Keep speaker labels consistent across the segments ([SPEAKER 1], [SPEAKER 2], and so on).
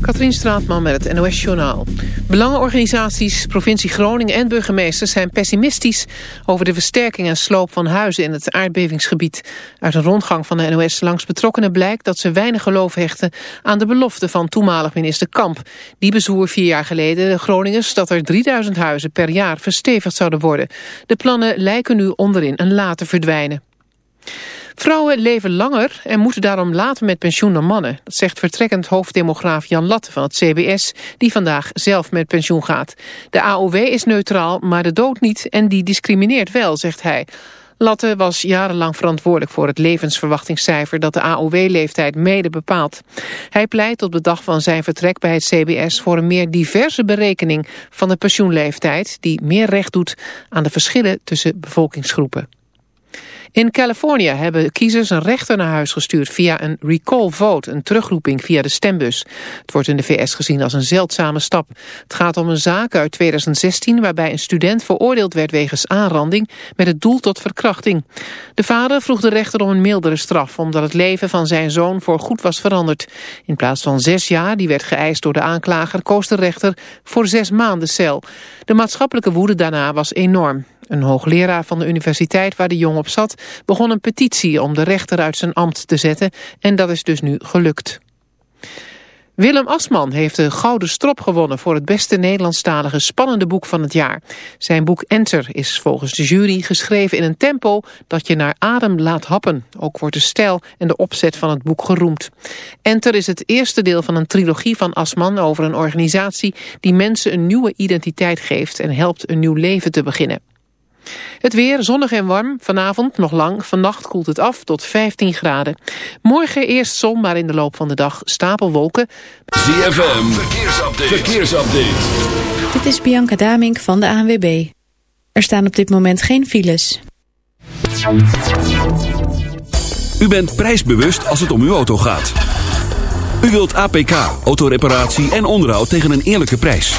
[SPEAKER 1] Katrien Straatman met het NOS-journaal. Belangenorganisaties, provincie Groningen en burgemeesters zijn pessimistisch over de versterking en sloop van huizen in het aardbevingsgebied. Uit een rondgang van de NOS langs betrokkenen blijkt dat ze weinig geloof hechten aan de belofte van toenmalig minister Kamp. Die bezwoer vier jaar geleden de Groningers dat er 3000 huizen per jaar verstevigd zouden worden. De plannen lijken nu onderin een later verdwijnen. Vrouwen leven langer en moeten daarom later met pensioen dan mannen. Dat zegt vertrekkend hoofddemograaf Jan Latte van het CBS... die vandaag zelf met pensioen gaat. De AOW is neutraal, maar de dood niet en die discrimineert wel, zegt hij. Latte was jarenlang verantwoordelijk voor het levensverwachtingscijfer dat de AOW-leeftijd mede bepaalt. Hij pleit op de dag van zijn vertrek bij het CBS voor een meer diverse berekening van de pensioenleeftijd die meer recht doet aan de verschillen tussen bevolkingsgroepen. In Californië hebben kiezers een rechter naar huis gestuurd via een recall vote, een terugroeping via de stembus. Het wordt in de VS gezien als een zeldzame stap. Het gaat om een zaak uit 2016 waarbij een student veroordeeld werd wegens aanranding met het doel tot verkrachting. De vader vroeg de rechter om een mildere straf omdat het leven van zijn zoon voorgoed was veranderd. In plaats van zes jaar, die werd geëist door de aanklager, koos de rechter voor zes maanden cel. De maatschappelijke woede daarna was enorm. Een hoogleraar van de universiteit waar de jong op zat... begon een petitie om de rechter uit zijn ambt te zetten... en dat is dus nu gelukt. Willem Asman heeft de Gouden Strop gewonnen voor het beste Nederlandstalige spannende boek van het jaar. Zijn boek Enter is volgens de jury geschreven in een tempo dat je naar adem laat happen. Ook wordt de stijl en de opzet van het boek geroemd. Enter is het eerste deel van een trilogie van Asman over een organisatie die mensen een nieuwe identiteit geeft en helpt een nieuw leven te beginnen. Het weer zonnig en warm. Vanavond nog lang. Vannacht koelt het af tot 15 graden. Morgen eerst zon, maar in de loop van de dag stapelwolken.
[SPEAKER 2] ZFM. Verkeersupdate. Verkeersupdate.
[SPEAKER 3] Dit is Bianca Damink van de ANWB. Er staan op dit moment geen files.
[SPEAKER 2] U bent prijsbewust als het om uw auto gaat. U wilt APK, autoreparatie en onderhoud tegen een eerlijke prijs.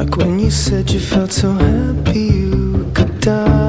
[SPEAKER 4] Like when you said you felt so happy you could die.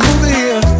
[SPEAKER 5] moving here.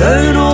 [SPEAKER 6] learn all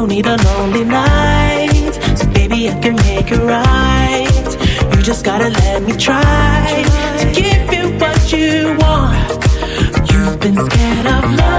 [SPEAKER 6] don't need a lonely night. So baby, I can make it right. You just gotta let me try to give you what you want. You've been scared of love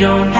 [SPEAKER 6] don't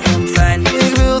[SPEAKER 7] fijn.
[SPEAKER 8] Ik wil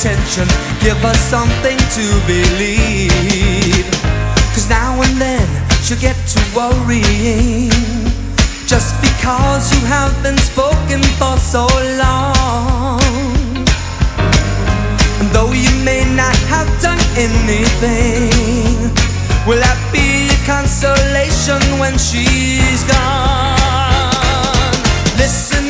[SPEAKER 6] attention, give us something to believe. Cause now and then she'll get to worrying. Just because you have been spoken for so long. And though you may not have done anything, will that be a consolation when she's gone? Listen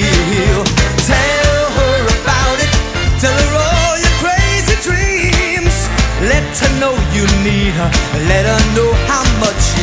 [SPEAKER 6] her, let her know how much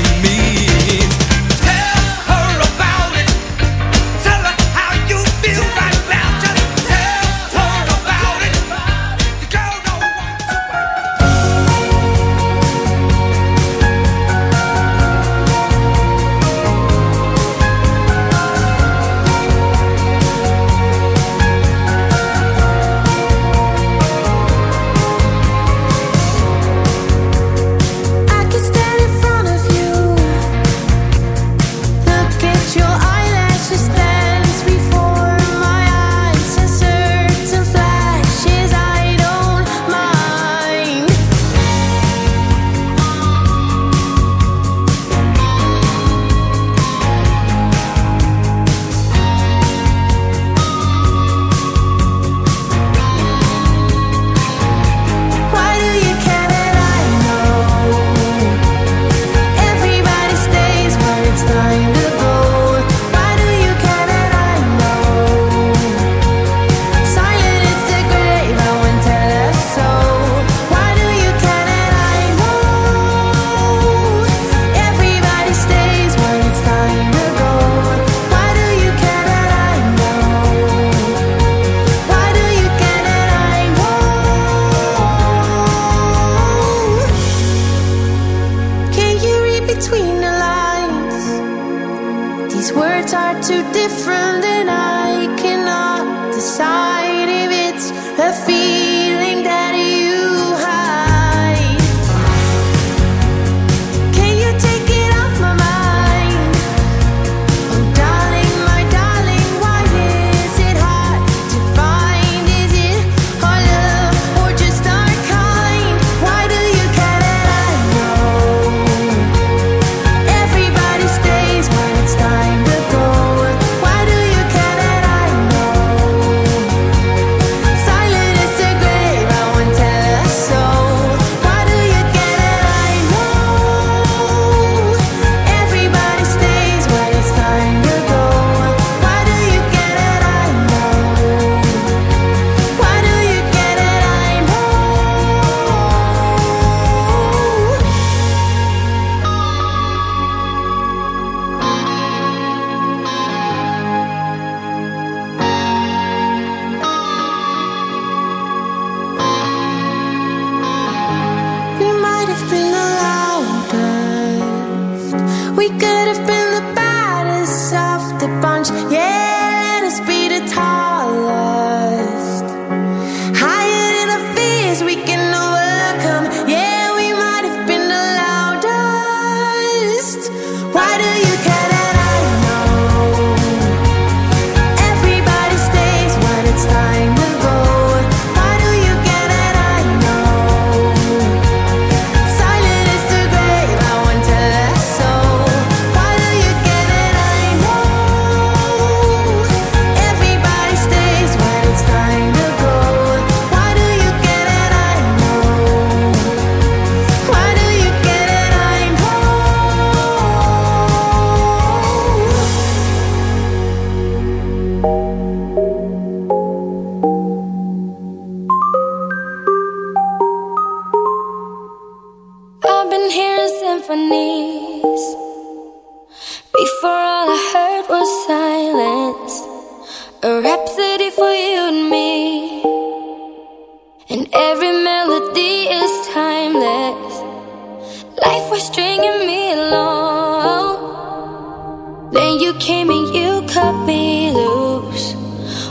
[SPEAKER 9] came and you cut me loose.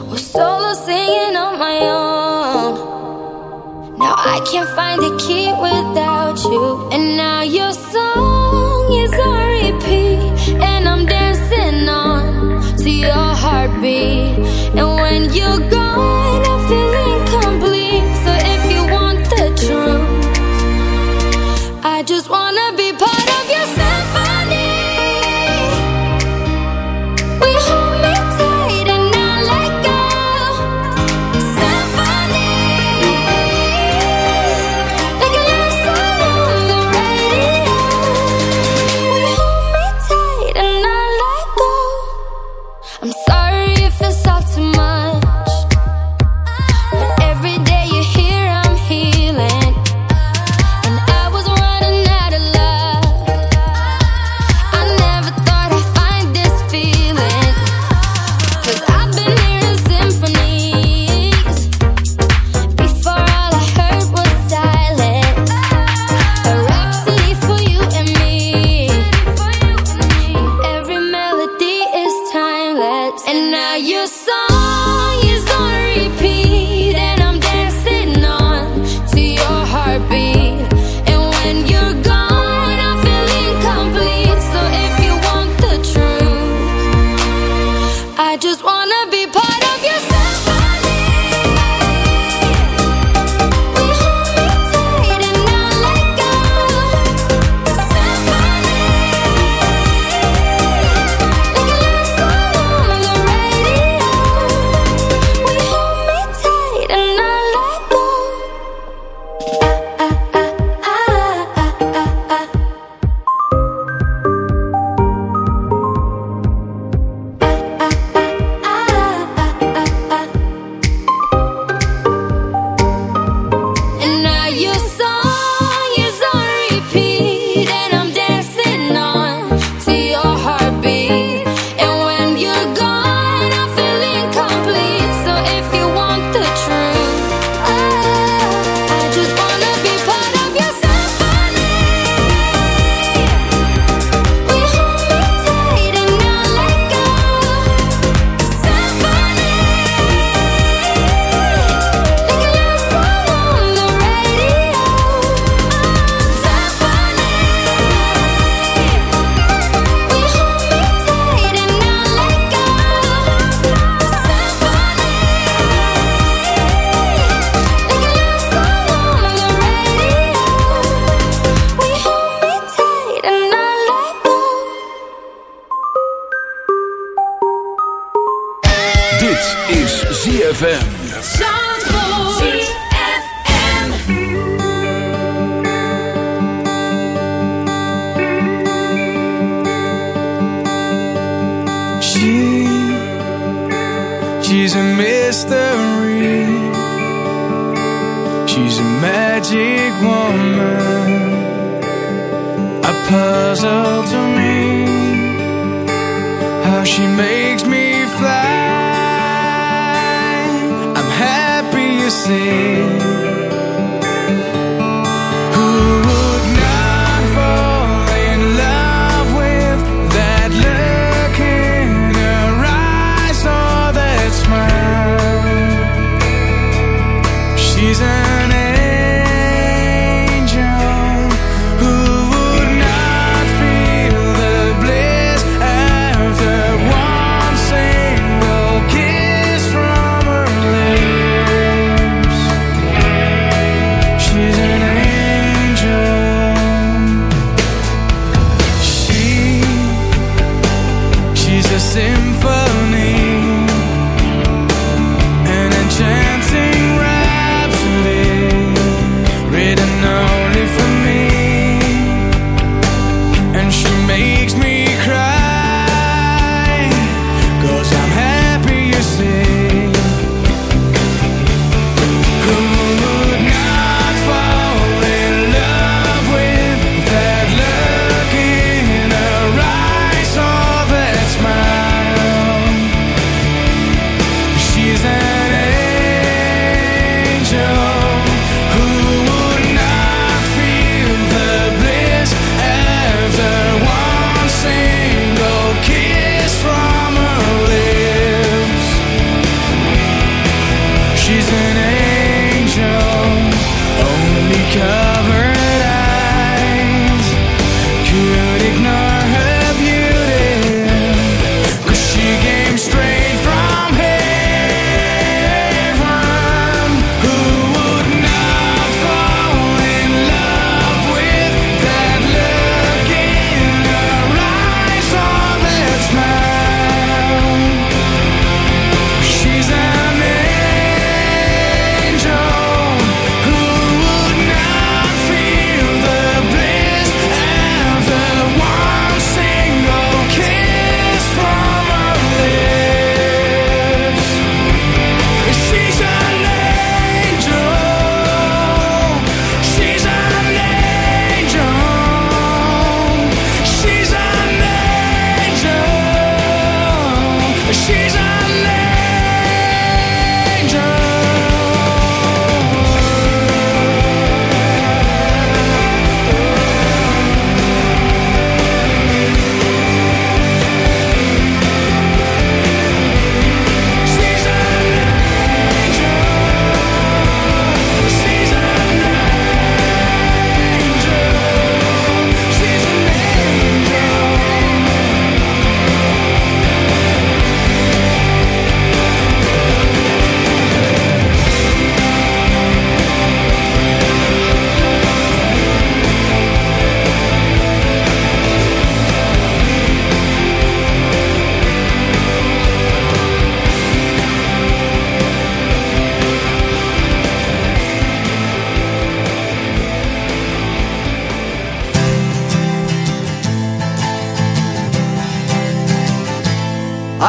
[SPEAKER 9] Was solo singing on my own. Now I can't find the key without you. And now your song is on repeat. And I'm dancing on to your heartbeat. And when you go.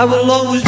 [SPEAKER 9] I
[SPEAKER 10] will always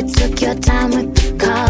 [SPEAKER 10] you
[SPEAKER 6] took your time with the call.